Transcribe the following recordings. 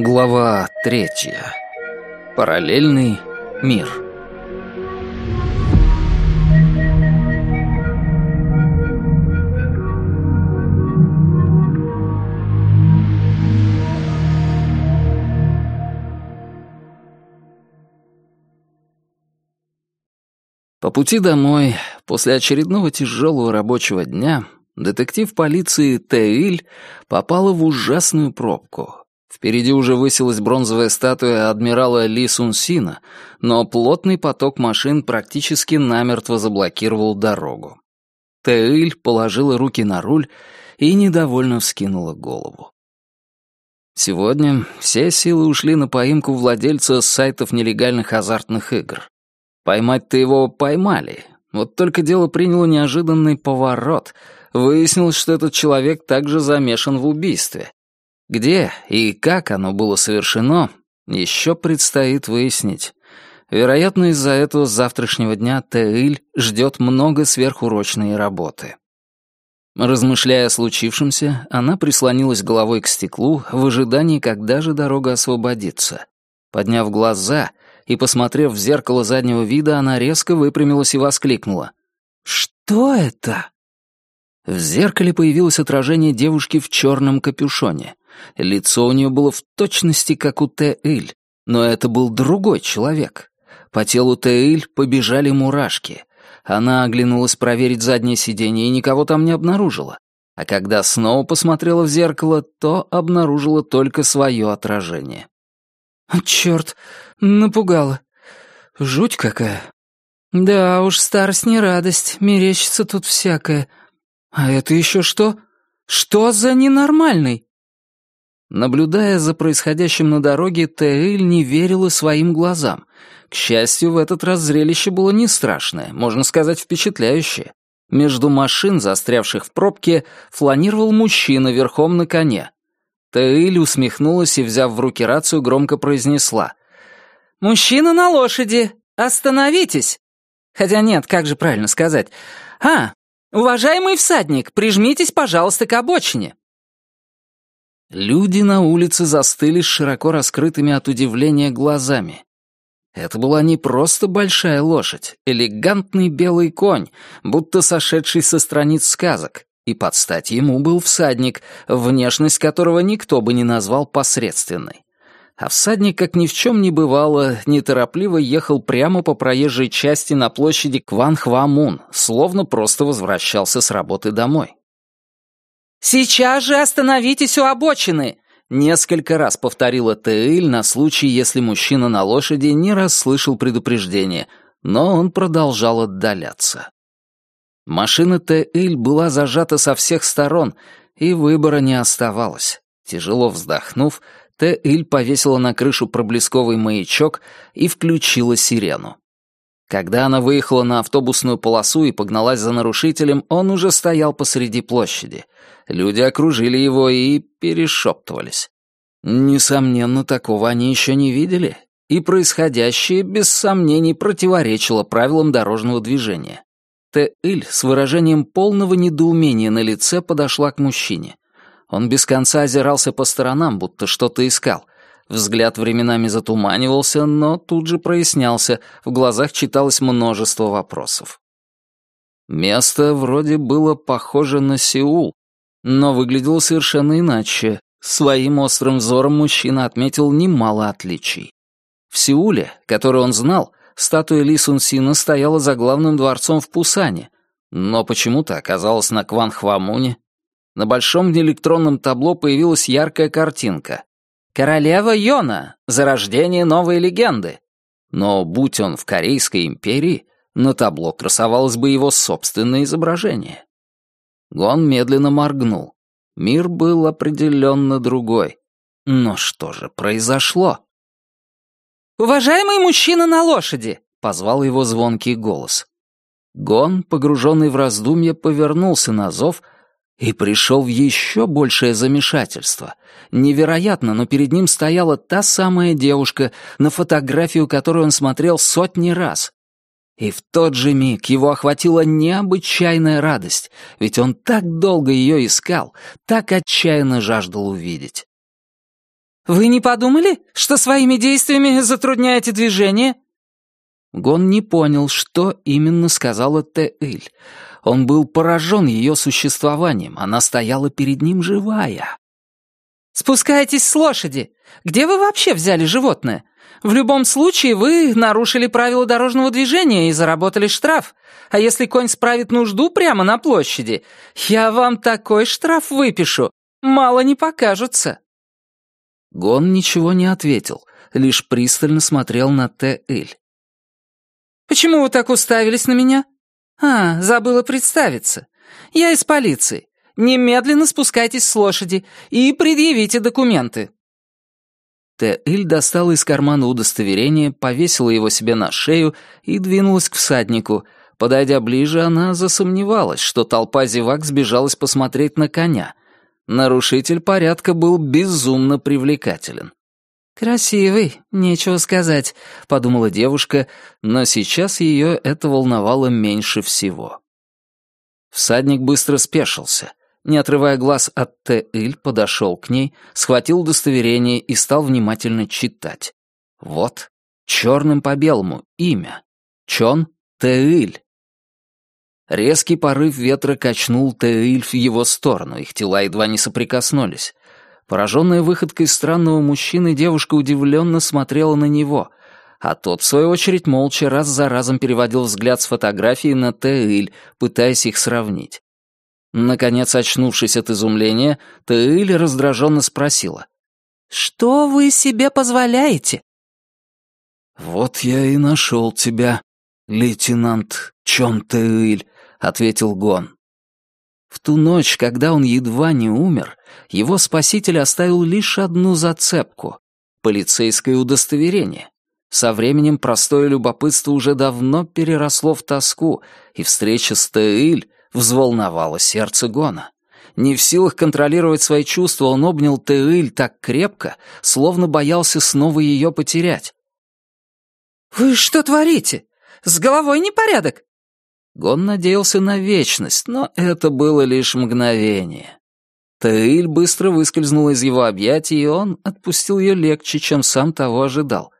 Глава третья. Параллельный мир. По пути домой, после очередного тяжелого рабочего дня, детектив полиции Теиль попала в ужасную пробку. Впереди уже высилась бронзовая статуя адмирала Ли Сун Сина, но плотный поток машин практически намертво заблокировал дорогу. Теиль положила руки на руль и недовольно вскинула голову. Сегодня все силы ушли на поимку владельца сайтов нелегальных азартных игр. Поймать-то его поймали. Вот только дело приняло неожиданный поворот. Выяснилось, что этот человек также замешан в убийстве. Где и как оно было совершено, еще предстоит выяснить. Вероятно, из-за этого с завтрашнего дня Теиль ждет много сверхурочной работы. Размышляя о случившемся, она прислонилась головой к стеклу в ожидании, когда же дорога освободится. Подняв глаза и посмотрев в зеркало заднего вида, она резко выпрямилась и воскликнула. «Что это?» В зеркале появилось отражение девушки в черном капюшоне. Лицо у нее было в точности, как у Теэль, но это был другой человек. По телу Теэль побежали мурашки. Она оглянулась проверить заднее сиденье и никого там не обнаружила. А когда снова посмотрела в зеркало, то обнаружила только свое отражение. «Черт, напугала. Жуть какая. Да уж, старость не радость, мерещится тут всякое. А это еще что? Что за ненормальный?» Наблюдая за происходящим на дороге, Тейль не верила своим глазам. К счастью, в этот раз зрелище было не страшное, можно сказать, впечатляющее. Между машин, застрявших в пробке, фланировал мужчина верхом на коне. Тейль усмехнулась и, взяв в руки рацию, громко произнесла. «Мужчина на лошади! Остановитесь!» Хотя нет, как же правильно сказать? «А, уважаемый всадник, прижмитесь, пожалуйста, к обочине!» Люди на улице застыли с широко раскрытыми от удивления глазами. Это была не просто большая лошадь, элегантный белый конь, будто сошедший со страниц сказок, и под стать ему был всадник, внешность которого никто бы не назвал посредственной. А всадник, как ни в чем не бывало, неторопливо ехал прямо по проезжей части на площади Кванхвамун, словно просто возвращался с работы домой. «Сейчас же остановитесь у обочины!» Несколько раз повторила Тейль на случай, если мужчина на лошади не расслышал предупреждения, но он продолжал отдаляться. Машина Тейль была зажата со всех сторон, и выбора не оставалось. Тяжело вздохнув, Тейль повесила на крышу проблесковый маячок и включила сирену. Когда она выехала на автобусную полосу и погналась за нарушителем, он уже стоял посреди площади. Люди окружили его и перешептывались. Несомненно, такого они еще не видели, и происходящее, без сомнений, противоречило правилам дорожного движения. Т-Иль с выражением полного недоумения на лице подошла к мужчине. Он без конца озирался по сторонам, будто что-то искал — Взгляд временами затуманивался, но тут же прояснялся, в глазах читалось множество вопросов. Место вроде было похоже на Сеул, но выглядело совершенно иначе. Своим острым взором мужчина отметил немало отличий. В Сеуле, который он знал, статуя Ли Сун Сина стояла за главным дворцом в Пусане, но почему-то оказалась на Кванхвамуне. На большом электронном табло появилась яркая картинка. Королева Йона, зарождение новой легенды. Но будь он в Корейской империи, на табло красовалось бы его собственное изображение. Гон медленно моргнул. Мир был определенно другой. Но что же произошло? «Уважаемый мужчина на лошади!» — позвал его звонкий голос. Гон, погруженный в раздумья, повернулся на зов — и пришел в еще большее замешательство. Невероятно, но перед ним стояла та самая девушка, на фотографию которую он смотрел сотни раз. И в тот же миг его охватила необычайная радость, ведь он так долго ее искал, так отчаянно жаждал увидеть. Вы не подумали, что своими действиями затрудняете движение?» Гон не понял, что именно сказала Теэль. Он был поражен ее существованием, она стояла перед ним живая. «Спускайтесь с лошади! Где вы вообще взяли животное? В любом случае вы нарушили правила дорожного движения и заработали штраф. А если конь справит нужду прямо на площади, я вам такой штраф выпишу. Мало не покажется». Гон ничего не ответил, лишь пристально смотрел на Т.Эль. «Почему вы так уставились на меня? А, забыла представиться. Я из полиции. Немедленно спускайтесь с лошади и предъявите документы». Т.Иль достала из кармана удостоверение, повесила его себе на шею и двинулась к всаднику. Подойдя ближе, она засомневалась, что толпа зевак сбежалась посмотреть на коня. Нарушитель порядка был безумно привлекателен. «Красивый, нечего сказать», — подумала девушка, но сейчас ее это волновало меньше всего. Всадник быстро спешился не отрывая глаз от Т-Иль, подошел к ней, схватил удостоверение и стал внимательно читать. Вот, черным по белому, имя. Чон Т-Иль. Резкий порыв ветра качнул Т-Иль в его сторону, их тела едва не соприкоснулись. Пораженная выходкой странного мужчины, девушка удивленно смотрела на него, а тот, в свою очередь, молча раз за разом переводил взгляд с фотографии на Т-Иль, пытаясь их сравнить. Наконец, очнувшись от изумления, Таэль раздраженно спросила. «Что вы себе позволяете?» «Вот я и нашел тебя, лейтенант Чон Таэль», — ответил Гон. В ту ночь, когда он едва не умер, его спаситель оставил лишь одну зацепку — полицейское удостоверение. Со временем простое любопытство уже давно переросло в тоску, и встреча с Таэль взволновало сердце Гона. Не в силах контролировать свои чувства, он обнял Тейль так крепко, словно боялся снова ее потерять. «Вы что творите? С головой непорядок?» Гон надеялся на вечность, но это было лишь мгновение. Таиль быстро выскользнула из его объятий, и он отпустил ее легче, чем сам того ожидал.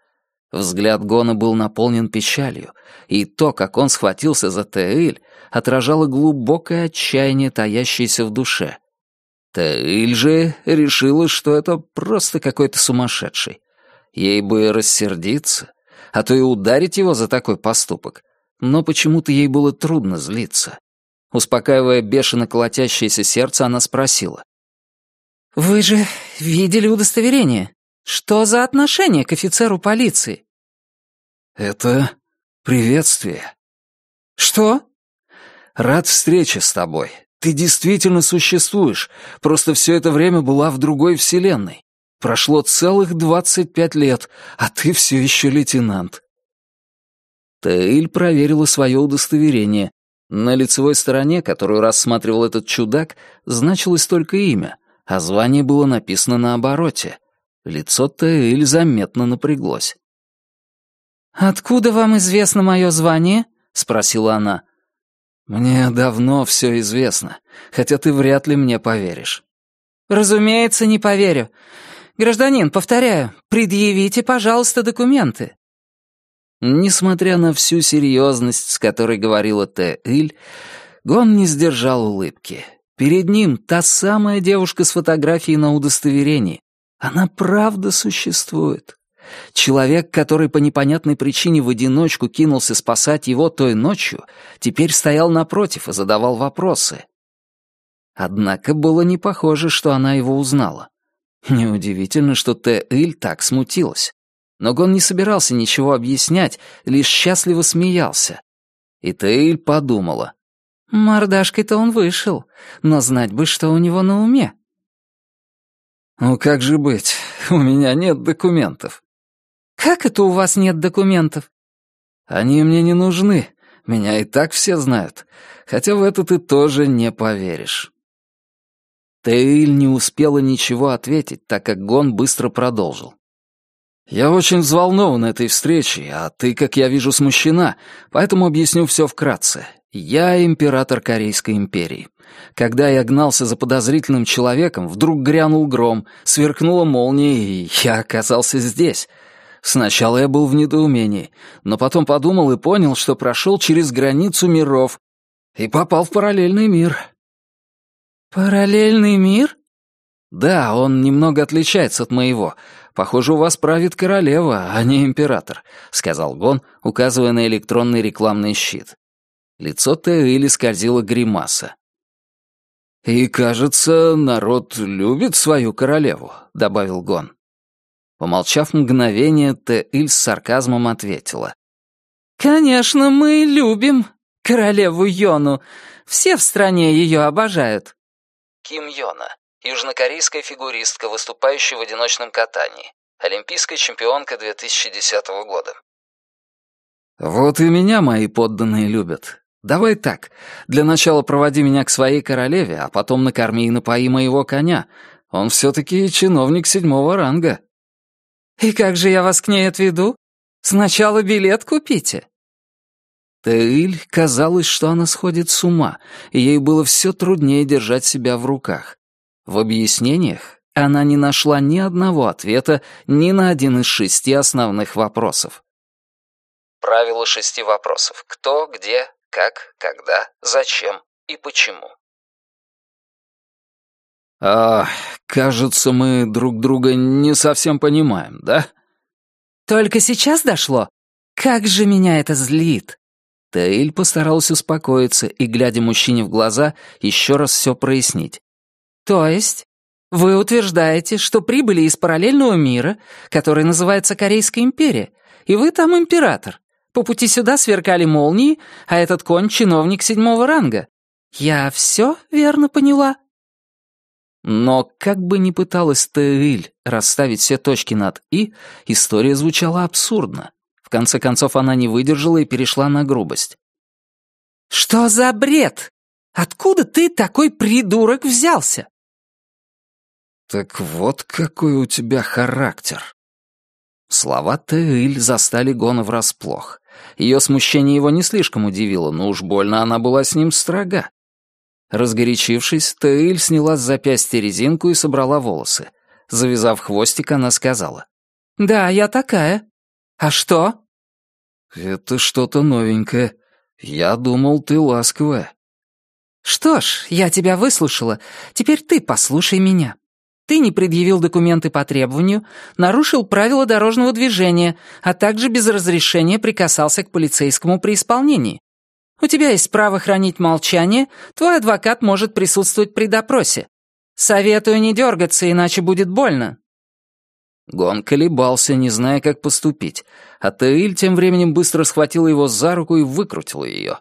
Взгляд Гона был наполнен печалью, и то, как он схватился за Таиль, отражало глубокое отчаяние, таящееся в душе. Таиль же решила, что это просто какой-то сумасшедший. Ей бы рассердиться, а то и ударить его за такой поступок. Но почему-то ей было трудно злиться. Успокаивая бешено колотящееся сердце, она спросила. «Вы же видели удостоверение? Что за отношение к офицеру полиции?» «Это приветствие». «Что?» Рад встрече с тобой. Ты действительно существуешь, просто все это время была в другой вселенной. Прошло целых двадцать пять лет, а ты все еще лейтенант». Тейль проверила свое удостоверение. На лицевой стороне, которую рассматривал этот чудак, значилось только имя, а звание было написано на обороте. Лицо Тейль заметно напряглось. «Откуда вам известно мое звание?» — спросила она. «Мне давно все известно, хотя ты вряд ли мне поверишь». «Разумеется, не поверю. Гражданин, повторяю, предъявите, пожалуйста, документы». Несмотря на всю серьезность, с которой говорила Т. Иль, Гон не сдержал улыбки. Перед ним та самая девушка с фотографией на удостоверении. Она правда существует. Человек, который по непонятной причине в одиночку кинулся спасать его той ночью, теперь стоял напротив и задавал вопросы. Однако было не похоже, что она его узнала. Неудивительно, что Т-Иль так смутилась. Но Гон не собирался ничего объяснять, лишь счастливо смеялся. И Т-Иль подумала. Мордашкой-то он вышел, но знать бы, что у него на уме. «Ну как же быть? У меня нет документов». «Как это у вас нет документов?» «Они мне не нужны. Меня и так все знают. Хотя в это ты тоже не поверишь». Тейль не успела ничего ответить, так как Гон быстро продолжил. «Я очень взволнован этой встречей, а ты, как я вижу, смущена, поэтому объясню все вкратце. Я император Корейской империи. Когда я гнался за подозрительным человеком, вдруг грянул гром, сверкнула молния, и я оказался здесь. Сначала я был в недоумении, но потом подумал и понял, что прошел через границу миров и попал в параллельный мир. «Параллельный мир?» «Да, он немного отличается от моего. Похоже, у вас правит королева, а не император», — сказал Гон, указывая на электронный рекламный щит. Лицо Теили скользило гримаса. «И, кажется, народ любит свою королеву», — добавил Гон. Помолчав мгновение, Теиль с сарказмом ответила. «Конечно, мы любим королеву Йону. Все в стране ее обожают». Ким Йона, южнокорейская фигуристка, выступающая в одиночном катании, олимпийская чемпионка 2010 года. «Вот и меня мои подданные любят. Давай так. Для начала проводи меня к своей королеве, а потом накорми и напои моего коня. Он все-таки чиновник седьмого ранга». «И как же я вас к ней отведу? Сначала билет купите». Теиль казалось, что она сходит с ума, и ей было все труднее держать себя в руках. В объяснениях она не нашла ни одного ответа ни на один из шести основных вопросов. Правило шести вопросов. Кто, где, как, когда, зачем и почему. «А, кажется, мы друг друга не совсем понимаем, да?» «Только сейчас дошло? Как же меня это злит!» Таиль постарался успокоиться и, глядя мужчине в глаза, еще раз все прояснить. «То есть вы утверждаете, что прибыли из параллельного мира, который называется Корейская империя, и вы там император? По пути сюда сверкали молнии, а этот конь — чиновник седьмого ранга. Я все верно поняла?» Но как бы ни пыталась Теиль расставить все точки над «и», история звучала абсурдно. В конце концов, она не выдержала и перешла на грубость. «Что за бред? Откуда ты такой придурок взялся?» «Так вот какой у тебя характер». Слова Теиль застали Гона врасплох. Ее смущение его не слишком удивило, но уж больно она была с ним строга. Разгорячившись, Таиль сняла с запястья резинку и собрала волосы. Завязав хвостик, она сказала. «Да, я такая. А что?» «Это что-то новенькое. Я думал, ты ласковая». «Что ж, я тебя выслушала. Теперь ты послушай меня. Ты не предъявил документы по требованию, нарушил правила дорожного движения, а также без разрешения прикасался к полицейскому при исполнении. У тебя есть право хранить молчание, твой адвокат может присутствовать при допросе. Советую не дергаться, иначе будет больно». Гон колебался, не зная, как поступить, а Таиль тем временем быстро схватила его за руку и выкрутила ее.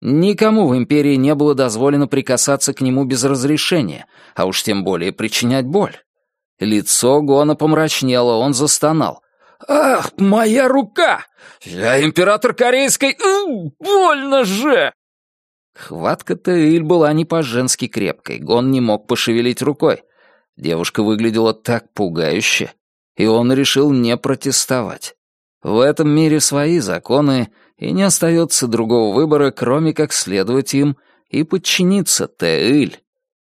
Никому в Империи не было дозволено прикасаться к нему без разрешения, а уж тем более причинять боль. Лицо Гона помрачнело, он застонал. «Ах, моя рука! Я император корейской... Больно же!» Хватка Таиль была не по-женски крепкой, Гон не мог пошевелить рукой. Девушка выглядела так пугающе, и он решил не протестовать. В этом мире свои законы, и не остается другого выбора, кроме как следовать им и подчиниться Теиль.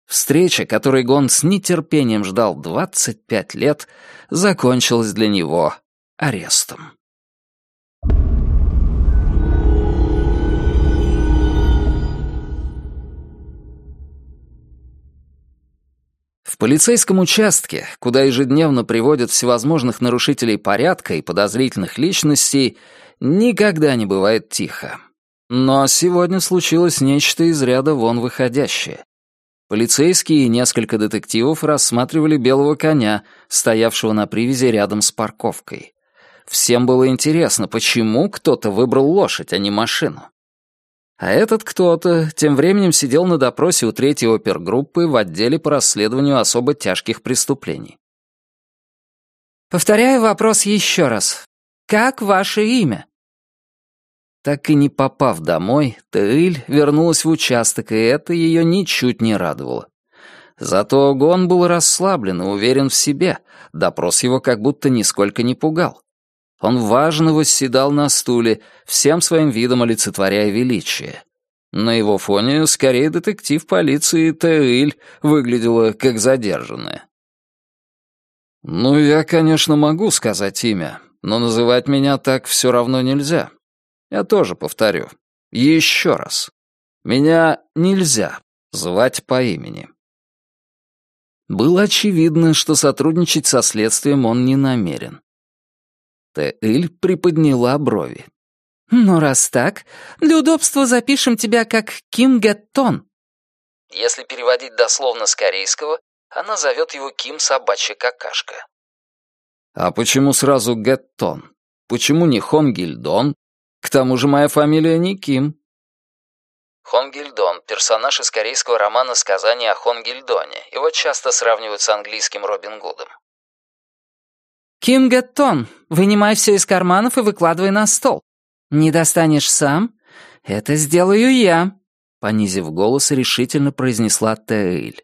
Встреча, которой Гон с нетерпением ждал 25 лет, закончилась для него арестом. В полицейском участке, куда ежедневно приводят всевозможных нарушителей порядка и подозрительных личностей, никогда не бывает тихо. Но сегодня случилось нечто из ряда вон выходящее. Полицейские и несколько детективов рассматривали белого коня, стоявшего на привязи рядом с парковкой. Всем было интересно, почему кто-то выбрал лошадь, а не машину. А этот кто-то тем временем сидел на допросе у третьей опергруппы в отделе по расследованию особо тяжких преступлений. «Повторяю вопрос еще раз. Как ваше имя?» Так и не попав домой, Теиль вернулась в участок, и это ее ничуть не радовало. Зато Гон был расслаблен и уверен в себе, допрос его как будто нисколько не пугал. Он важно восседал на стуле, всем своим видом олицетворяя величие. На его фоне скорее детектив полиции Тейль выглядела как задержанная. «Ну, я, конечно, могу сказать имя, но называть меня так все равно нельзя. Я тоже повторю. Еще раз. Меня нельзя звать по имени». Было очевидно, что сотрудничать со следствием он не намерен. Тейль приподняла брови. «Ну, раз так, для удобства запишем тебя как Ким Геттон». Если переводить дословно с корейского, она зовет его Ким Собачья Какашка. А почему сразу Геттон? Почему не Хонгильдон? К тому же моя фамилия не Ким. Хонгильдон — персонаж из корейского романа «Сказание о Хонгильдоне». Его часто сравнивают с английским Робин Гудом. «Ким Геттон, вынимай все из карманов и выкладывай на стол. Не достанешь сам? Это сделаю я», — понизив голос, решительно произнесла Тейль.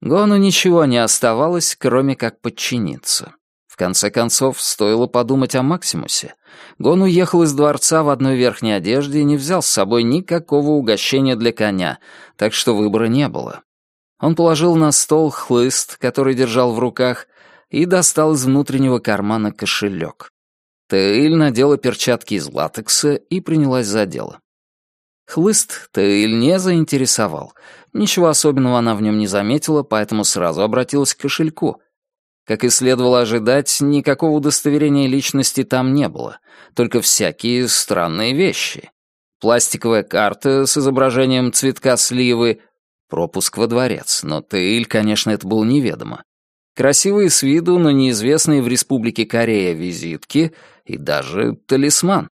Гону ничего не оставалось, кроме как подчиниться. В конце концов, стоило подумать о Максимусе. Гон уехал из дворца в одной верхней одежде и не взял с собой никакого угощения для коня, так что выбора не было. Он положил на стол хлыст, который держал в руках, и достал из внутреннего кармана кошелек. Тейль надела перчатки из латекса и принялась за дело. Хлыст Тейль не заинтересовал. Ничего особенного она в нем не заметила, поэтому сразу обратилась к кошельку. Как и следовало ожидать, никакого удостоверения личности там не было, только всякие странные вещи. Пластиковая карта с изображением цветка сливы, пропуск во дворец, но Тейль, конечно, это было неведомо. Красивые с виду, но неизвестные в Республике Корея визитки и даже талисман.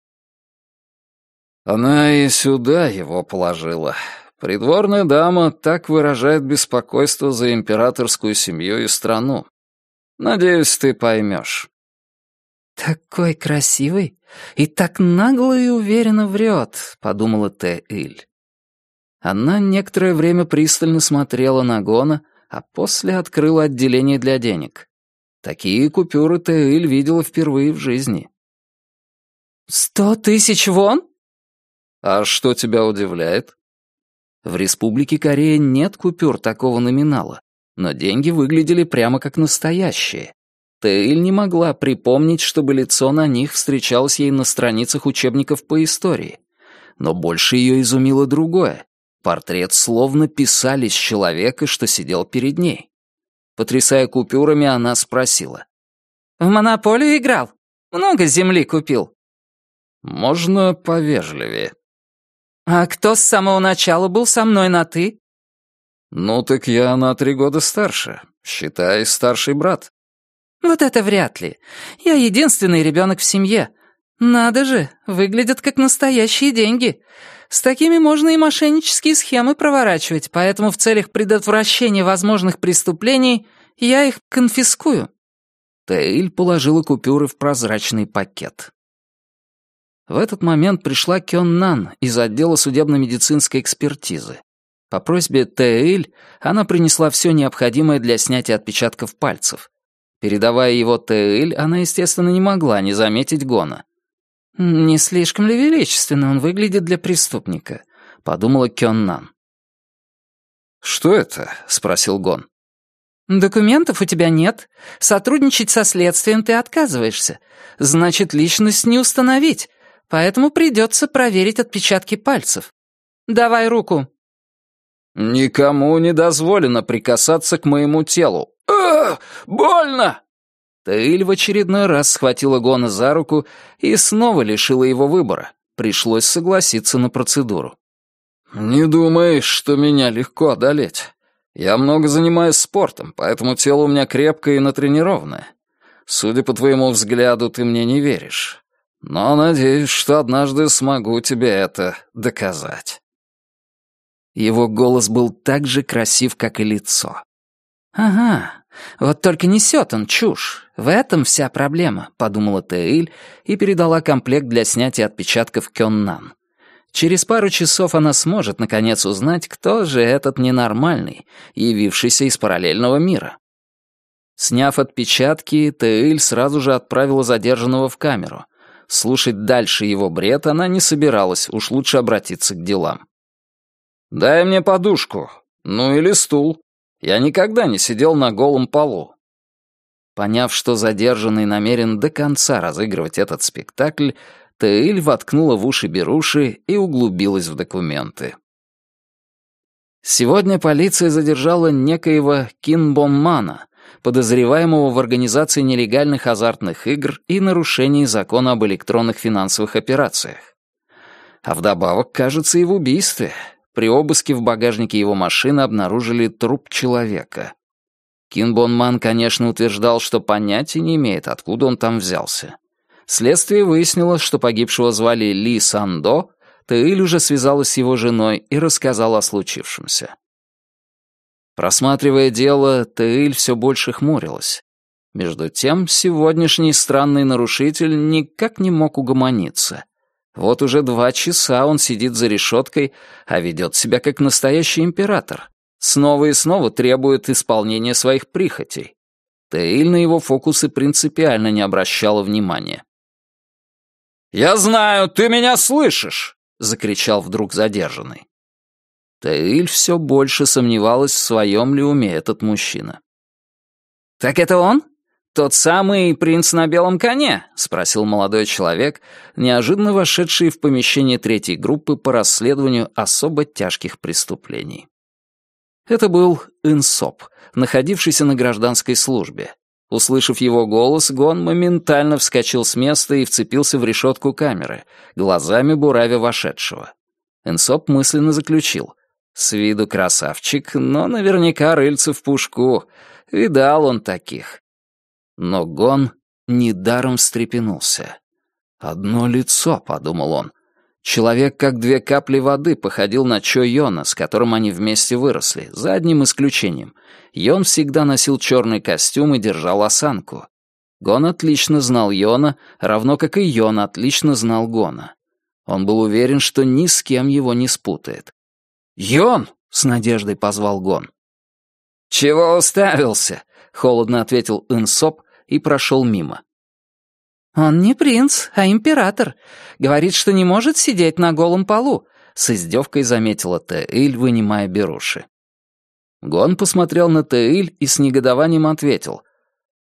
Она и сюда его положила. Придворная дама так выражает беспокойство за императорскую семью и страну. Надеюсь, ты поймешь. «Такой красивый и так нагло и уверенно врет», — подумала Тэ-Иль. Она некоторое время пристально смотрела на Гона, а после открыла отделение для денег. Такие купюры Тэ-Иль видела впервые в жизни. «Сто тысяч вон?» А что тебя удивляет? В Республике Корея нет купюр такого номинала, но деньги выглядели прямо как настоящие. Тейль не могла припомнить, чтобы лицо на них встречалось ей на страницах учебников по истории. Но больше ее изумило другое. Портрет словно писали с человека, что сидел перед ней. Потрясая купюрами, она спросила. «В монополию играл? Много земли купил?» «Можно повежливее», «А кто с самого начала был со мной на «ты»?» «Ну так я на три года старше. Считай, старший брат». «Вот это вряд ли. Я единственный ребенок в семье. Надо же, выглядят как настоящие деньги. С такими можно и мошеннические схемы проворачивать, поэтому в целях предотвращения возможных преступлений я их конфискую». Тейль положила купюры в прозрачный пакет. В этот момент пришла Кён Нан из отдела судебно-медицинской экспертизы. По просьбе Тээль она принесла все необходимое для снятия отпечатков пальцев. Передавая его Тээль, она, естественно, не могла не заметить Гона. «Не слишком ли величественно он выглядит для преступника?» — подумала Кён Нан. «Что это?» — спросил Гон. «Документов у тебя нет. Сотрудничать со следствием ты отказываешься. Значит, личность не установить поэтому придется проверить отпечатки пальцев. Давай руку». «Никому не дозволено прикасаться к моему телу. Ах, больно!» Таиль в очередной раз схватила Гона за руку и снова лишила его выбора. Пришлось согласиться на процедуру. «Не думаешь, что меня легко одолеть. Я много занимаюсь спортом, поэтому тело у меня крепкое и натренированное. Судя по твоему взгляду, ты мне не веришь но надеюсь, что однажды смогу тебе это доказать». Его голос был так же красив, как и лицо. «Ага, вот только несет он чушь. В этом вся проблема», — подумала Тэйль и передала комплект для снятия отпечатков Кённан. Через пару часов она сможет, наконец, узнать, кто же этот ненормальный, явившийся из параллельного мира. Сняв отпечатки, Тэйль сразу же отправила задержанного в камеру — Слушать дальше его бред она не собиралась, уж лучше обратиться к делам. «Дай мне подушку. Ну или стул. Я никогда не сидел на голом полу». Поняв, что задержанный намерен до конца разыгрывать этот спектакль, Таиль воткнула в уши беруши и углубилась в документы. Сегодня полиция задержала некоего Кинбонмана, подозреваемого в организации нелегальных азартных игр и нарушении закона об электронных финансовых операциях. А вдобавок, кажется, и в убийстве. При обыске в багажнике его машины обнаружили труп человека. Кинбонман, конечно, утверждал, что понятия не имеет, откуда он там взялся. Следствие выяснило, что погибшего звали Ли Сандо, Таиль уже связалась с его женой и рассказала о случившемся. Просматривая дело, Таиль все больше хмурилась. Между тем, сегодняшний странный нарушитель никак не мог угомониться. Вот уже два часа он сидит за решеткой, а ведет себя как настоящий император. Снова и снова требует исполнения своих прихотей. Таиль на его фокусы принципиально не обращала внимания. «Я знаю, ты меня слышишь!» — закричал вдруг задержанный. Таиль все больше сомневалась, в своем ли уме этот мужчина. «Так это он? Тот самый принц на белом коне?» — спросил молодой человек, неожиданно вошедший в помещение третьей группы по расследованию особо тяжких преступлений. Это был Инсоп, находившийся на гражданской службе. Услышав его голос, Гон моментально вскочил с места и вцепился в решетку камеры, глазами буравя вошедшего. Энсоп мысленно заключил. С виду красавчик, но наверняка рыльце в пушку. Видал он таких. Но Гон недаром встрепенулся. «Одно лицо», — подумал он. Человек, как две капли воды, походил на Чо Йона, с которым они вместе выросли, за одним исключением — Йон всегда носил черный костюм и держал осанку. Гон отлично знал Йона, равно как и Йон отлично знал Гона. Он был уверен, что ни с кем его не спутает. «Йон!» — с надеждой позвал Гон. «Чего уставился?» — холодно ответил Инсоп и прошел мимо. «Он не принц, а император. Говорит, что не может сидеть на голом полу», — с издевкой заметила Тэиль, вынимая беруши. Гон посмотрел на Теиль и с негодованием ответил.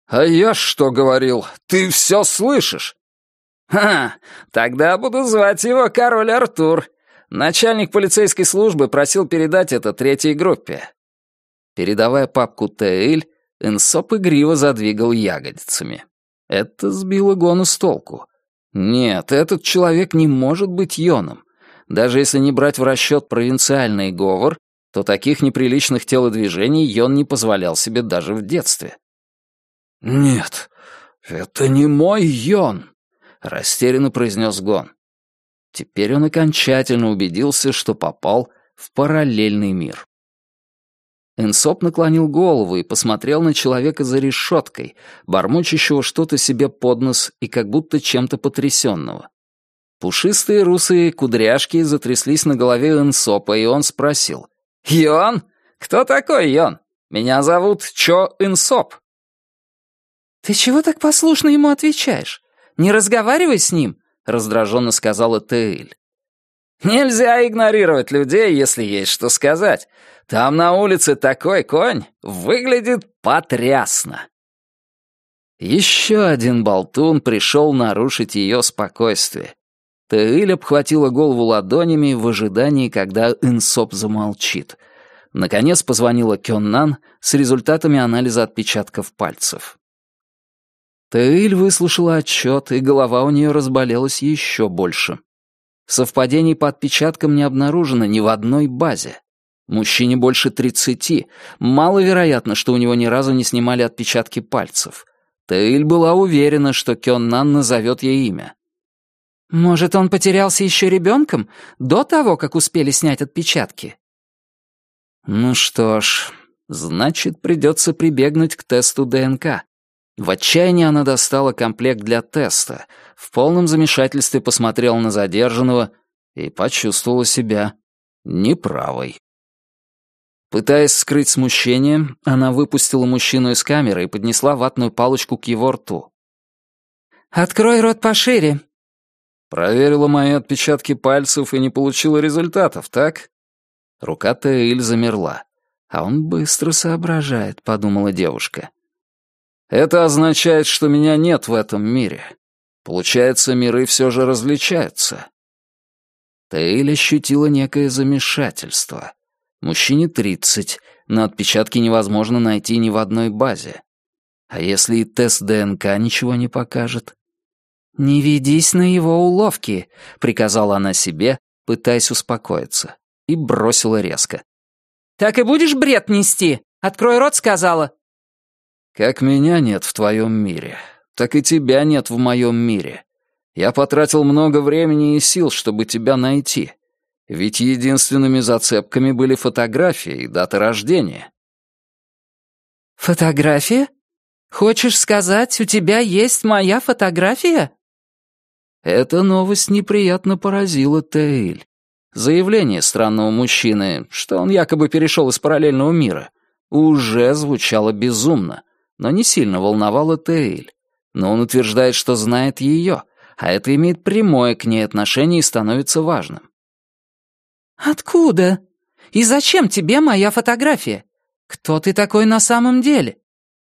«А я что говорил? Ты все слышишь?» «Ха, тогда буду звать его Король Артур. Начальник полицейской службы просил передать это третьей группе». Передавая папку Теиль, Энсоп игриво задвигал ягодицами. Это сбило Гона с толку. Нет, этот человек не может быть Йоном. Даже если не брать в расчет провинциальный говор, то таких неприличных телодвижений Йон не позволял себе даже в детстве. «Нет, это не мой Йон», — растерянно произнес Гон. Теперь он окончательно убедился, что попал в параллельный мир. Энсоп наклонил голову и посмотрел на человека за решеткой, бормочущего что-то себе под нос и как будто чем-то потрясенного. Пушистые русые кудряшки затряслись на голове Энсопа, и он спросил. «Йон? Кто такой Йон? Меня зовут Чо Инсоп». «Ты чего так послушно ему отвечаешь? Не разговаривай с ним», — раздраженно сказала Тейль. «Нельзя игнорировать людей, если есть что сказать. Там на улице такой конь выглядит потрясно». Еще один болтун пришел нарушить ее спокойствие. Таиль обхватила голову ладонями в ожидании, когда Инсоп замолчит. Наконец позвонила Кённан с результатами анализа отпечатков пальцев. Таиль выслушала отчет, и голова у нее разболелась еще больше. Совпадений по отпечаткам не обнаружено ни в одной базе. Мужчине больше тридцати. Маловероятно, что у него ни разу не снимали отпечатки пальцев. Таиль была уверена, что Кённан назовет ей имя. Может, он потерялся еще ребенком, до того, как успели снять отпечатки? Ну что ж, значит, придется прибегнуть к тесту ДНК. В отчаянии она достала комплект для теста, в полном замешательстве посмотрела на задержанного и почувствовала себя неправой. Пытаясь скрыть смущение, она выпустила мужчину из камеры и поднесла ватную палочку к его рту. «Открой рот пошире», Проверила мои отпечатки пальцев и не получила результатов, так? Рука Тейль замерла. А он быстро соображает, подумала девушка. Это означает, что меня нет в этом мире. Получается, миры все же различаются. Тейль ощутила некое замешательство. Мужчине тридцать, но отпечатки невозможно найти ни в одной базе. А если и тест ДНК ничего не покажет? «Не ведись на его уловки», — приказала она себе, пытаясь успокоиться, и бросила резко. «Так и будешь бред нести? Открой рот, сказала». «Как меня нет в твоем мире, так и тебя нет в моем мире. Я потратил много времени и сил, чтобы тебя найти. Ведь единственными зацепками были фотографии и дата рождения». «Фотография? Хочешь сказать, у тебя есть моя фотография?» Эта новость неприятно поразила Тейль. Заявление странного мужчины, что он якобы перешел из параллельного мира, уже звучало безумно, но не сильно волновало Тейль. Но он утверждает, что знает ее, а это имеет прямое к ней отношение и становится важным. «Откуда? И зачем тебе моя фотография? Кто ты такой на самом деле?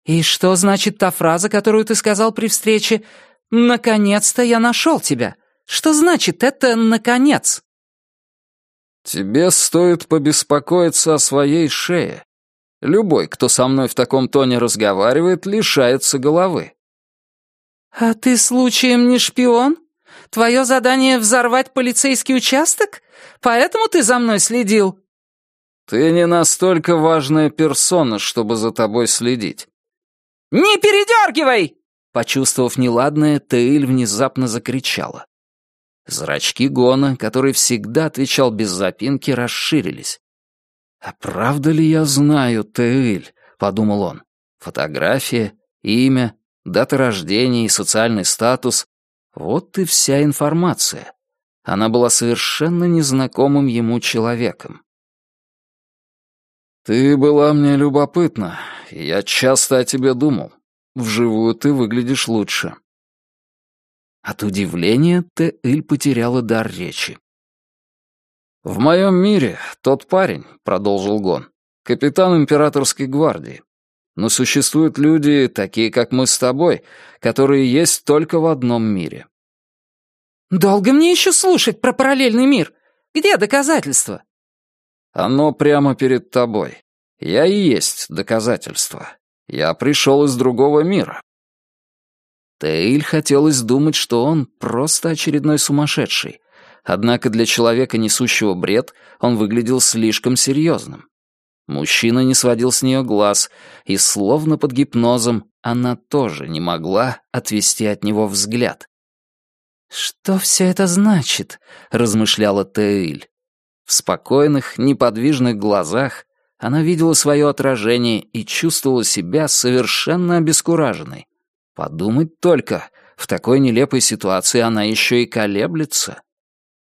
И что значит та фраза, которую ты сказал при встрече «Наконец-то я нашел тебя». Что значит это «наконец»?» «Тебе стоит побеспокоиться о своей шее. Любой, кто со мной в таком тоне разговаривает, лишается головы». «А ты случаем не шпион? Твое задание — взорвать полицейский участок? Поэтому ты за мной следил?» «Ты не настолько важная персона, чтобы за тобой следить». «Не передергивай!» Почувствовав неладное, Тейль внезапно закричала. Зрачки Гона, который всегда отвечал без запинки, расширились. «А правда ли я знаю Тейль?» — подумал он. «Фотография, имя, дата рождения и социальный статус — вот и вся информация. Она была совершенно незнакомым ему человеком. «Ты была мне любопытна, и я часто о тебе думал. Вживую ты выглядишь лучше». От удивления Теэль потеряла дар речи. «В моем мире тот парень», — продолжил Гон, — «капитан императорской гвардии. Но существуют люди, такие как мы с тобой, которые есть только в одном мире». «Долго мне еще слушать про параллельный мир? Где доказательства?» «Оно прямо перед тобой. Я и есть доказательство. Я пришел из другого мира». Тейль хотелось думать, что он просто очередной сумасшедший. Однако для человека, несущего бред, он выглядел слишком серьезным. Мужчина не сводил с нее глаз, и, словно под гипнозом, она тоже не могла отвести от него взгляд. «Что все это значит?» — размышляла Тейль. В спокойных, неподвижных глазах она видела свое отражение и чувствовала себя совершенно обескураженной. Подумать только, в такой нелепой ситуации она еще и колеблется.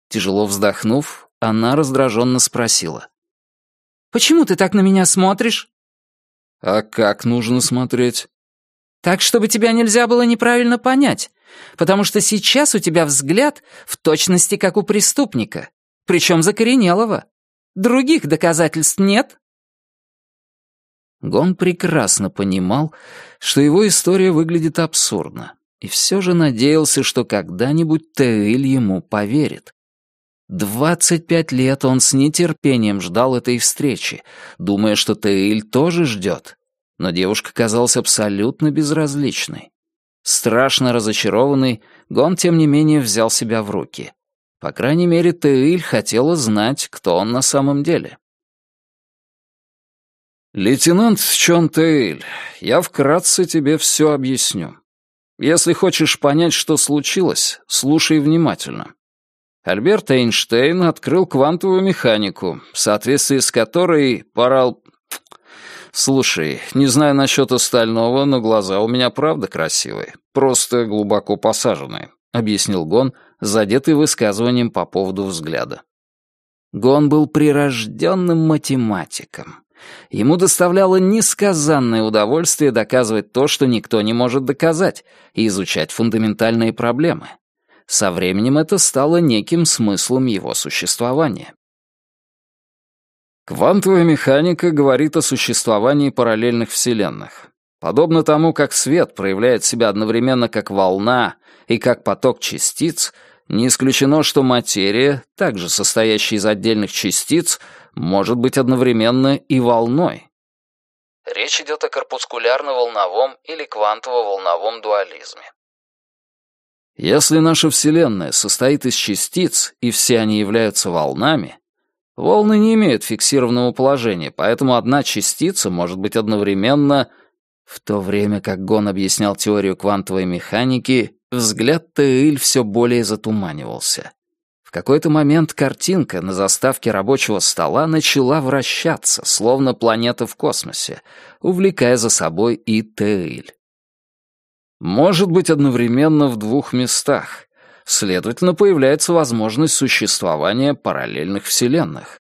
Тяжело вздохнув, она раздраженно спросила. «Почему ты так на меня смотришь?» «А как нужно смотреть?» «Так, чтобы тебя нельзя было неправильно понять, потому что сейчас у тебя взгляд в точности как у преступника, причем закоренелого. Других доказательств нет?» Гон прекрасно понимал, что его история выглядит абсурдно, и все же надеялся, что когда-нибудь Тейль ему поверит. Двадцать пять лет он с нетерпением ждал этой встречи, думая, что Тейль тоже ждет. Но девушка казалась абсолютно безразличной. Страшно разочарованный, Гон, тем не менее, взял себя в руки. По крайней мере, Тейль хотела знать, кто он на самом деле. «Лейтенант Чон Тейль, я вкратце тебе все объясню. Если хочешь понять, что случилось, слушай внимательно. Альберт Эйнштейн открыл квантовую механику, в соответствии с которой порал... Слушай, не знаю насчет остального, но глаза у меня правда красивые, просто глубоко посаженные», — объяснил Гон, задетый высказыванием по поводу взгляда. Гон был прирожденным математиком. Ему доставляло несказанное удовольствие доказывать то, что никто не может доказать, и изучать фундаментальные проблемы. Со временем это стало неким смыслом его существования. Квантовая механика говорит о существовании параллельных вселенных. Подобно тому, как свет проявляет себя одновременно как волна и как поток частиц, не исключено, что материя, также состоящая из отдельных частиц, может быть одновременно и волной. Речь идет о корпускулярно-волновом или квантово-волновом дуализме. Если наша Вселенная состоит из частиц, и все они являются волнами, волны не имеют фиксированного положения, поэтому одна частица может быть одновременно... В то время как Гон объяснял теорию квантовой механики, взгляд Теиль все более затуманивался. В какой-то момент картинка на заставке рабочего стола начала вращаться, словно планета в космосе, увлекая за собой и Теиль может быть одновременно в двух местах. Следовательно, появляется возможность существования параллельных вселенных.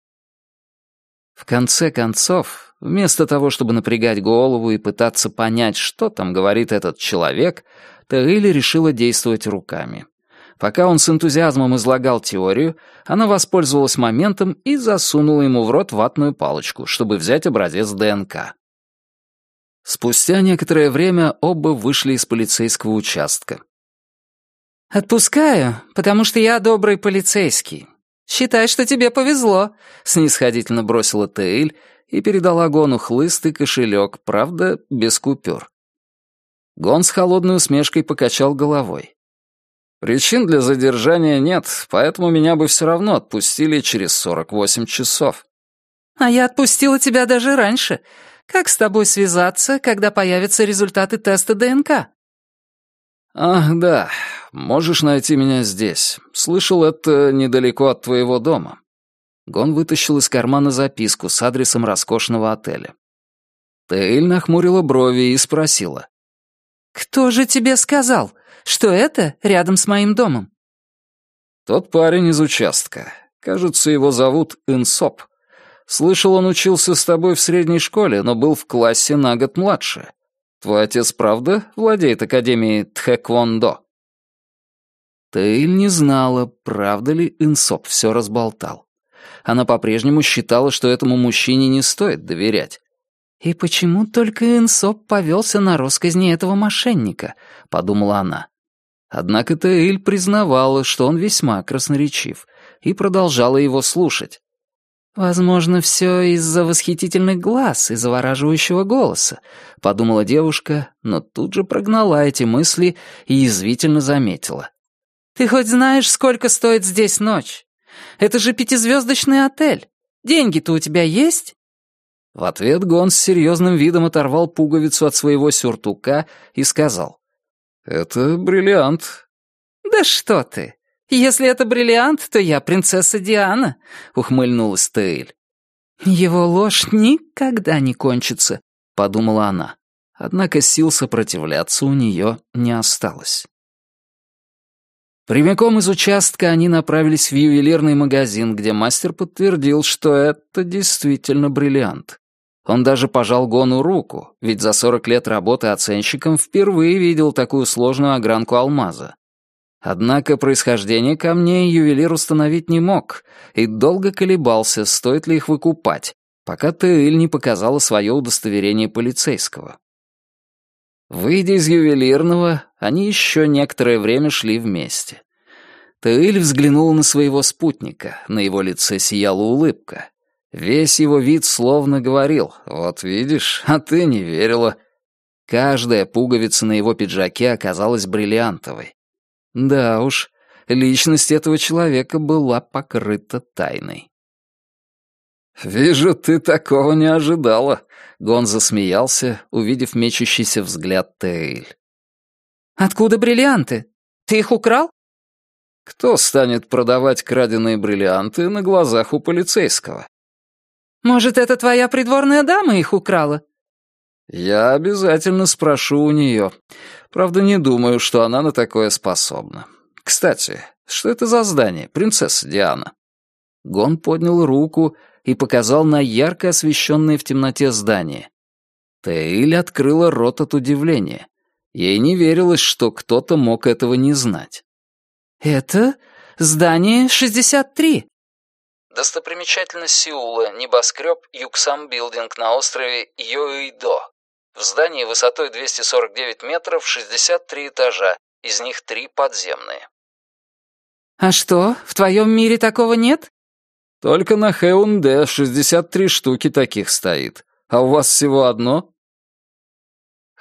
В конце концов, вместо того, чтобы напрягать голову и пытаться понять, что там говорит этот человек, Террилли решила действовать руками. Пока он с энтузиазмом излагал теорию, она воспользовалась моментом и засунула ему в рот ватную палочку, чтобы взять образец ДНК. Спустя некоторое время оба вышли из полицейского участка. «Отпускаю, потому что я добрый полицейский. Считай, что тебе повезло», — снисходительно бросила Тейль и передала Гону хлыст и кошелек, правда, без купюр. Гон с холодной усмешкой покачал головой. «Причин для задержания нет, поэтому меня бы все равно отпустили через 48 часов». «А я отпустила тебя даже раньше. Как с тобой связаться, когда появятся результаты теста ДНК?» «Ах, да. Можешь найти меня здесь. Слышал, это недалеко от твоего дома». Гон вытащил из кармана записку с адресом роскошного отеля. Тейль нахмурила брови и спросила. «Кто же тебе сказал, что это рядом с моим домом?» «Тот парень из участка. Кажется, его зовут Инсоп. Слышал, он учился с тобой в средней школе, но был в классе на год младше. Твой отец, правда, владеет Академией Тхэквондо?» Тейль не знала, правда ли Инсоп все разболтал. Она по-прежнему считала, что этому мужчине не стоит доверять. «И почему только Инсоп повелся на росказни этого мошенника?» — подумала она. Однако Тейль признавала, что он весьма красноречив, и продолжала его слушать. «Возможно, все из-за восхитительных глаз и завораживающего голоса», — подумала девушка, но тут же прогнала эти мысли и язвительно заметила. «Ты хоть знаешь, сколько стоит здесь ночь? Это же пятизвездочный отель. Деньги-то у тебя есть?» В ответ Гон с серьезным видом оторвал пуговицу от своего сюртука и сказал. «Это бриллиант». «Да что ты! «Если это бриллиант, то я принцесса Диана», — ухмыльнулась Тейль. «Его ложь никогда не кончится», — подумала она. Однако сил сопротивляться у нее не осталось. Прямиком из участка они направились в ювелирный магазин, где мастер подтвердил, что это действительно бриллиант. Он даже пожал Гону руку, ведь за 40 лет работы оценщиком впервые видел такую сложную огранку алмаза. Однако происхождение камней ювелир установить не мог и долго колебался, стоит ли их выкупать, пока Тейль не показала свое удостоверение полицейского. Выйдя из ювелирного, они еще некоторое время шли вместе. Тейль взглянула на своего спутника, на его лице сияла улыбка. Весь его вид словно говорил «Вот видишь, а ты не верила». Каждая пуговица на его пиджаке оказалась бриллиантовой. Да уж, личность этого человека была покрыта тайной. «Вижу, ты такого не ожидала», — Гон засмеялся, увидев мечущийся взгляд Тейль. «Откуда бриллианты? Ты их украл?» «Кто станет продавать краденые бриллианты на глазах у полицейского?» «Может, это твоя придворная дама их украла?» «Я обязательно спрошу у нее. Правда, не думаю, что она на такое способна. Кстати, что это за здание, принцесса Диана?» Гон поднял руку и показал на ярко освещенное в темноте здание. Тейль открыла рот от удивления. Ей не верилось, что кто-то мог этого не знать. Это здание 63. Достопримечательность Сеула, небоскреб Юксам Билдинг на острове Йоидо. В здании высотой 249 метров 63 этажа, из них три подземные. А что, в твоем мире такого нет? Только на Хэунде 63 штуки таких стоит. А у вас всего одно?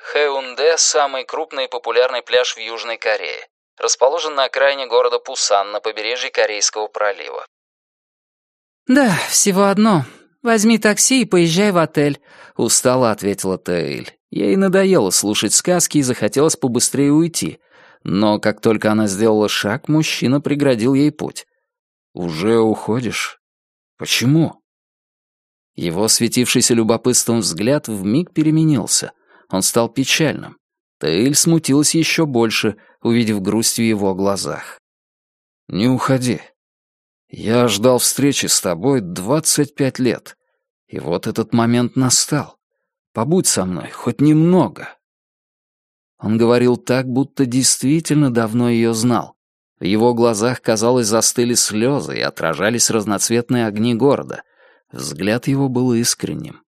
Хэунде — самый крупный и популярный пляж в Южной Корее. Расположен на окраине города Пусан на побережье Корейского пролива. «Да, всего одно. Возьми такси и поезжай в отель», — устало ответила Тейль. Ей надоело слушать сказки и захотелось побыстрее уйти. Но как только она сделала шаг, мужчина преградил ей путь. «Уже уходишь? Почему?» Его светившийся любопытством взгляд вмиг переменился. Он стал печальным. Тейль смутилась еще больше, увидев грусть в его глазах. «Не уходи. Я ждал встречи с тобой двадцать пять лет. И вот этот момент настал. Побудь со мной, хоть немного». Он говорил так, будто действительно давно ее знал. В его глазах, казалось, застыли слезы и отражались разноцветные огни города. Взгляд его был искренним.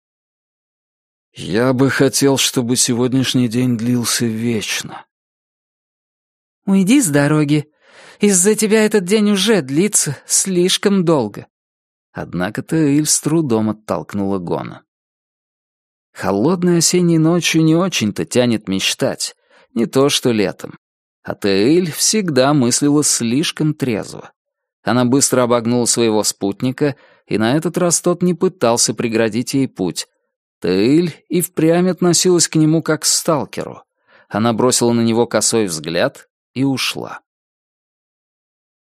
«Я бы хотел, чтобы сегодняшний день длился вечно». «Уйди с дороги. Из-за тебя этот день уже длится слишком долго». Однако Таиль с трудом оттолкнула Гона. Холодной осенней ночью не очень-то тянет мечтать, не то что летом. А Таиль всегда мыслила слишком трезво. Она быстро обогнула своего спутника, и на этот раз тот не пытался преградить ей путь. Таиль и впрямь относилась к нему как к сталкеру. Она бросила на него косой взгляд и ушла.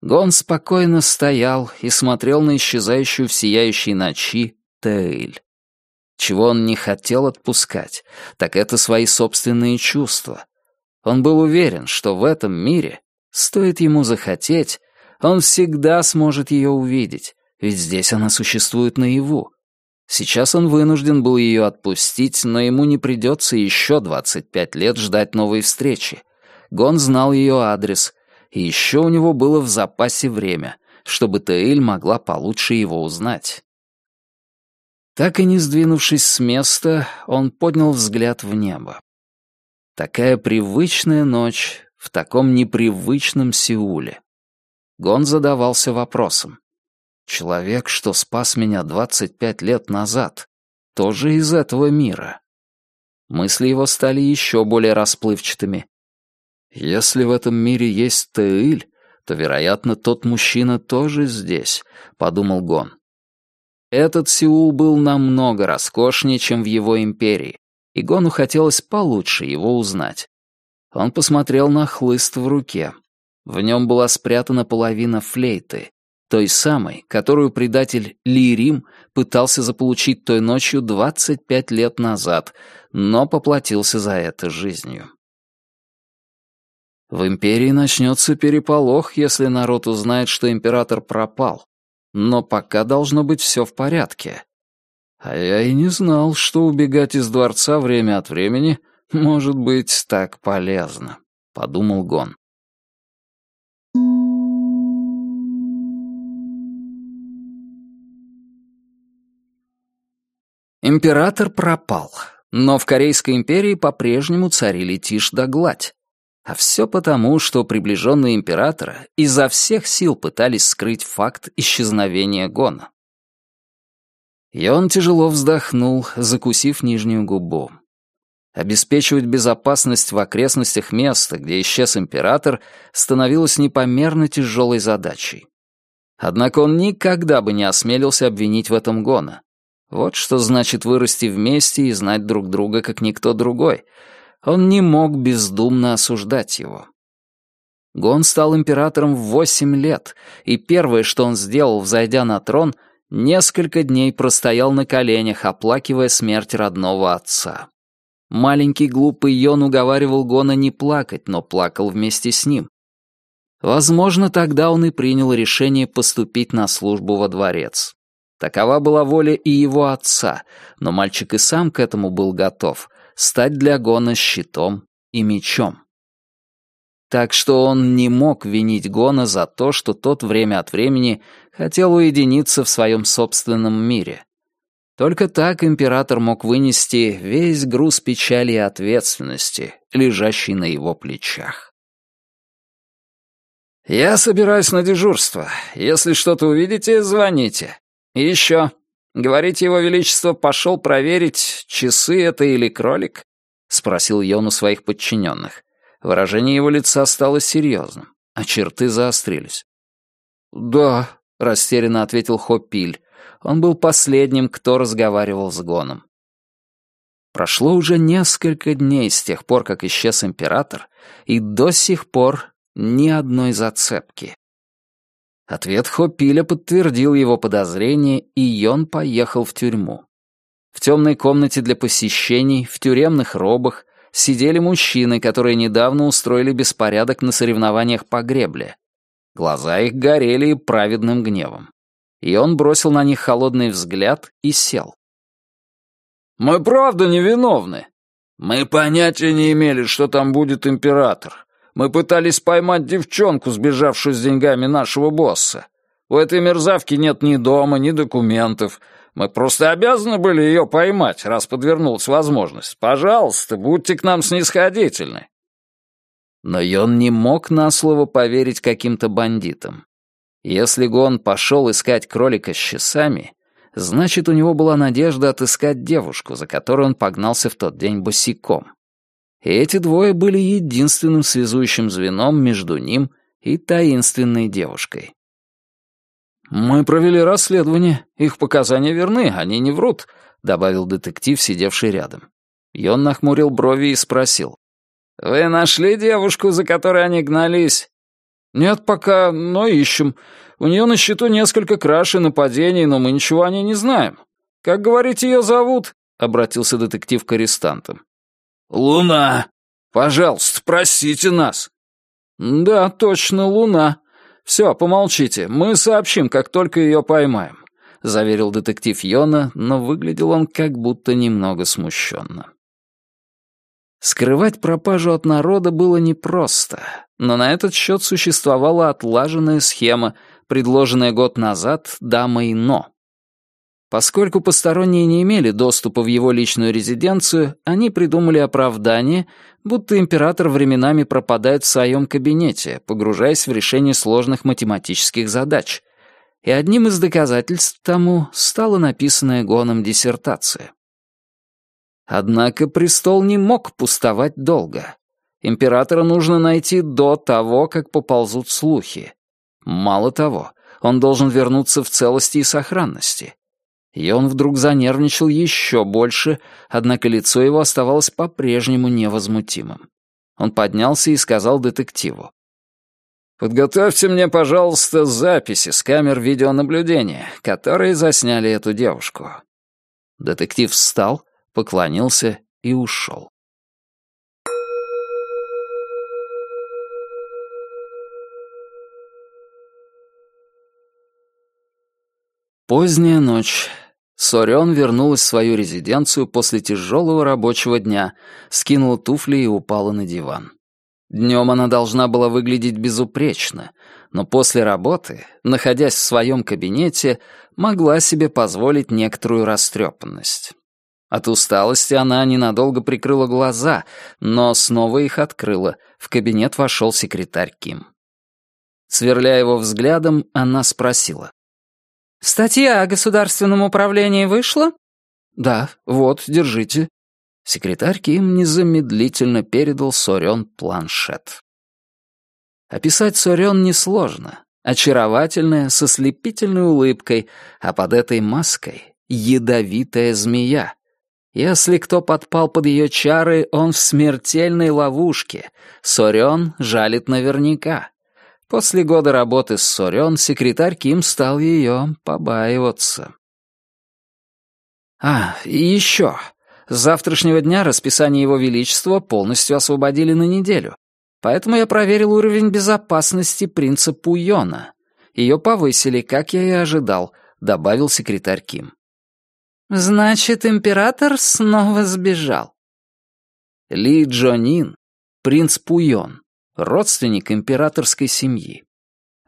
Гон спокойно стоял и смотрел на исчезающую в сияющей ночи Тейль. Чего он не хотел отпускать, так это свои собственные чувства. Он был уверен, что в этом мире, стоит ему захотеть, он всегда сможет ее увидеть, ведь здесь она существует наяву. Сейчас он вынужден был ее отпустить, но ему не придется еще 25 лет ждать новой встречи. Гон знал ее адрес, и еще у него было в запасе время, чтобы Таэль могла получше его узнать. Так и не сдвинувшись с места, он поднял взгляд в небо. Такая привычная ночь в таком непривычном Сеуле. Гон задавался вопросом. Человек, что спас меня 25 лет назад, тоже из этого мира. Мысли его стали еще более расплывчатыми. Если в этом мире есть Теиль, то, вероятно, тот мужчина тоже здесь, — подумал Гон. Этот Сеул был намного роскошнее, чем в его империи, и Гону хотелось получше его узнать. Он посмотрел на хлыст в руке. В нем была спрятана половина флейты, той самой, которую предатель Ли Рим пытался заполучить той ночью 25 лет назад, но поплатился за это жизнью. В империи начнется переполох, если народ узнает, что император пропал. Но пока должно быть все в порядке. А я и не знал, что убегать из дворца время от времени может быть так полезно, — подумал Гон. Император пропал, но в Корейской империи по-прежнему царили тишь да гладь. А все потому, что приближенные императора изо всех сил пытались скрыть факт исчезновения Гона. И он тяжело вздохнул, закусив нижнюю губу. Обеспечивать безопасность в окрестностях места, где исчез император, становилось непомерно тяжелой задачей. Однако он никогда бы не осмелился обвинить в этом Гона. Вот что значит вырасти вместе и знать друг друга, как никто другой. Он не мог бездумно осуждать его. Гон стал императором в восемь лет, и первое, что он сделал, взойдя на трон — Несколько дней простоял на коленях, оплакивая смерть родного отца. Маленький глупый Йон уговаривал Гона не плакать, но плакал вместе с ним. Возможно, тогда он и принял решение поступить на службу во дворец. Такова была воля и его отца, но мальчик и сам к этому был готов — стать для Гона щитом и мечом. так что он не мог винить Гона за то, что тот время от времени хотел уединиться в своем собственном мире. Только так император мог вынести весь груз печали и ответственности, лежащий на его плечах. «Я собираюсь на дежурство. Если что-то увидите, звоните. И еще. Говорите, его величество пошел проверить, часы это или кролик?» — спросил Йон у своих подчиненных. Выражение его лица стало серьезным, а черты заострились. «Да», — растерянно ответил Хопиль. Он был последним, кто разговаривал с Гоном. Прошло уже несколько дней с тех пор, как исчез император, и до сих пор ни одной зацепки. Ответ Хопиля подтвердил его подозрение, и Йон поехал в тюрьму. В темной комнате для посещений, в тюремных робах, сидели мужчины, которые недавно устроили беспорядок на соревнованиях по гребле. Глаза их горели праведным гневом. И он бросил на них холодный взгляд и сел. «Мы правда невиновны. Мы понятия не имели, что там будет император. Мы пытались поймать девчонку, сбежавшую с деньгами нашего босса. У этой мерзавки нет ни дома, ни документов. Мы просто обязаны были ее поймать, раз подвернулась возможность. Пожалуйста, будьте к нам снисходительны». Но Йон не мог на слово поверить каким-то бандитам. Если Гон пошел искать кролика с часами, значит, у него была надежда отыскать девушку, за которой он погнался в тот день босиком. И эти двое были единственным связующим звеном между ним и таинственной девушкой. «Мы провели расследование. Их показания верны, они не врут», — добавил детектив, сидевший рядом. И он нахмурил брови и спросил. «Вы нашли девушку, за которой они гнались?» «Нет пока, но ищем. У нее на счету несколько краж и нападений, но мы ничего о ней не знаем. Как, говорите, ее зовут?» — обратился детектив к арестантам. «Луна. Пожалуйста, простите нас». «Да, точно, Луна. «Все, помолчите, мы сообщим, как только ее поймаем», — заверил детектив Йона, но выглядел он как будто немного смущенно. Скрывать пропажу от народа было непросто, но на этот счет существовала отлаженная схема, предложенная год назад дамой Но. Поскольку посторонние не имели доступа в его личную резиденцию, они придумали оправдание, будто император временами пропадает в своем кабинете, погружаясь в решение сложных математических задач. И одним из доказательств тому стала написанная Гоном диссертация. Однако престол не мог пустовать долго. Императора нужно найти до того, как поползут слухи. Мало того, он должен вернуться в целости и сохранности. И он вдруг занервничал еще больше, однако лицо его оставалось по-прежнему невозмутимым. Он поднялся и сказал детективу. «Подготовьте мне, пожалуйста, записи с камер видеонаблюдения, которые засняли эту девушку». Детектив встал, поклонился и ушел. Поздняя ночь. Сорион вернулась в свою резиденцию после тяжелого рабочего дня, скинула туфли и упала на диван. Днем она должна была выглядеть безупречно, но после работы, находясь в своем кабинете, могла себе позволить некоторую растрепанность. От усталости она ненадолго прикрыла глаза, но снова их открыла. В кабинет вошел секретарь Ким. Сверляя его взглядом, она спросила. «Статья о государственном управлении вышла?» «Да, вот, держите». Секретарь Ким незамедлительно передал Сорен планшет. Описать Сорен несложно. Очаровательная, со слепительной улыбкой, а под этой маской — ядовитая змея. Если кто подпал под ее чары, он в смертельной ловушке. Сорен жалит наверняка. После года работы с Сорен секретарь Ким стал ее побаиваться. А, и еще. С завтрашнего дня расписание Его Величества полностью освободили на неделю. Поэтому я проверил уровень безопасности принца Пуйона. Ее повысили, как я и ожидал, добавил секретарь Ким. Значит, император снова сбежал. Ли Джонин, принц Пуйон, родственник императорской семьи.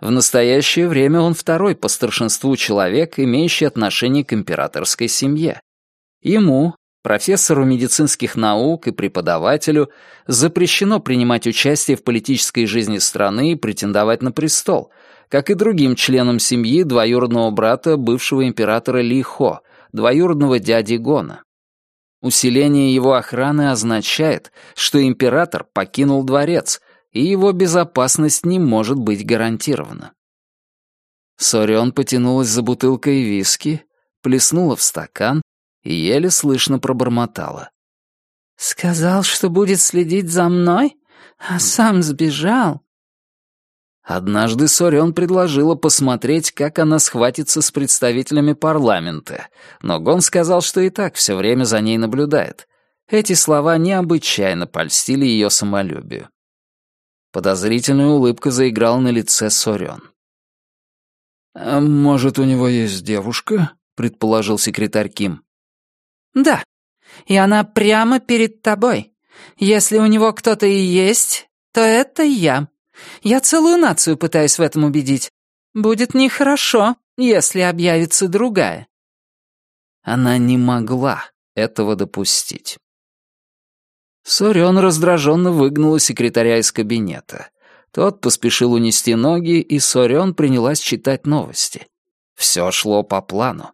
В настоящее время он второй по старшинству человек, имеющий отношение к императорской семье. Ему, профессору медицинских наук и преподавателю, запрещено принимать участие в политической жизни страны и претендовать на престол, как и другим членам семьи двоюродного брата бывшего императора Ли Хо, двоюродного дяди Гона. Усиление его охраны означает, что император покинул дворец — и его безопасность не может быть гарантирована. Сорион потянулась за бутылкой виски, плеснула в стакан и еле слышно пробормотала. «Сказал, что будет следить за мной, а сам сбежал». Однажды Сорион предложила посмотреть, как она схватится с представителями парламента, но Гон сказал, что и так все время за ней наблюдает. Эти слова необычайно польстили ее самолюбию. Подозрительная улыбка заиграла на лице Сорен. «А «Может, у него есть девушка?» — предположил секретарь Ким. «Да, и она прямо перед тобой. Если у него кто-то и есть, то это я. Я целую нацию пытаюсь в этом убедить. Будет нехорошо, если объявится другая». Она не могла этого допустить. Сорен раздраженно выгнала секретаря из кабинета. Тот поспешил унести ноги, и Сорен принялась читать новости. Все шло по плану.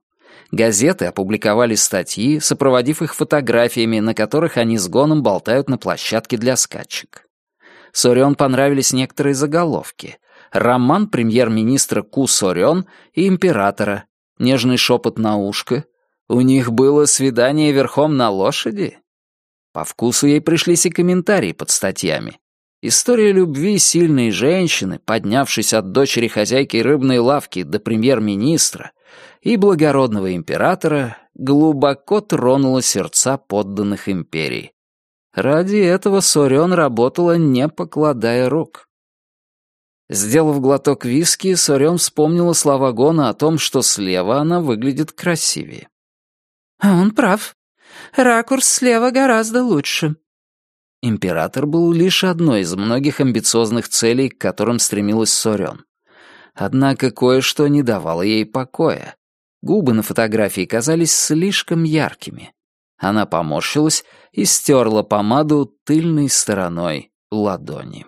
Газеты опубликовали статьи, сопроводив их фотографиями, на которых они с Гоном болтают на площадке для скачек. Сорен понравились некоторые заголовки. Роман премьер-министра Ку Сорен и императора. Нежный шепот на ушко. У них было свидание верхом на лошади? По вкусу ей пришлись и комментарии под статьями. История любви сильной женщины, поднявшись от дочери хозяйки рыбной лавки до премьер-министра и благородного императора, глубоко тронула сердца подданных империи. Ради этого Сорен работала, не покладая рук. Сделав глоток виски, Сорен вспомнила слова Гона о том, что слева она выглядит красивее. «А он прав», Ракурс слева гораздо лучше». Император был лишь одной из многих амбициозных целей, к которым стремилась Сорен. Однако кое-что не давало ей покоя. Губы на фотографии казались слишком яркими. Она поморщилась и стерла помаду тыльной стороной ладони.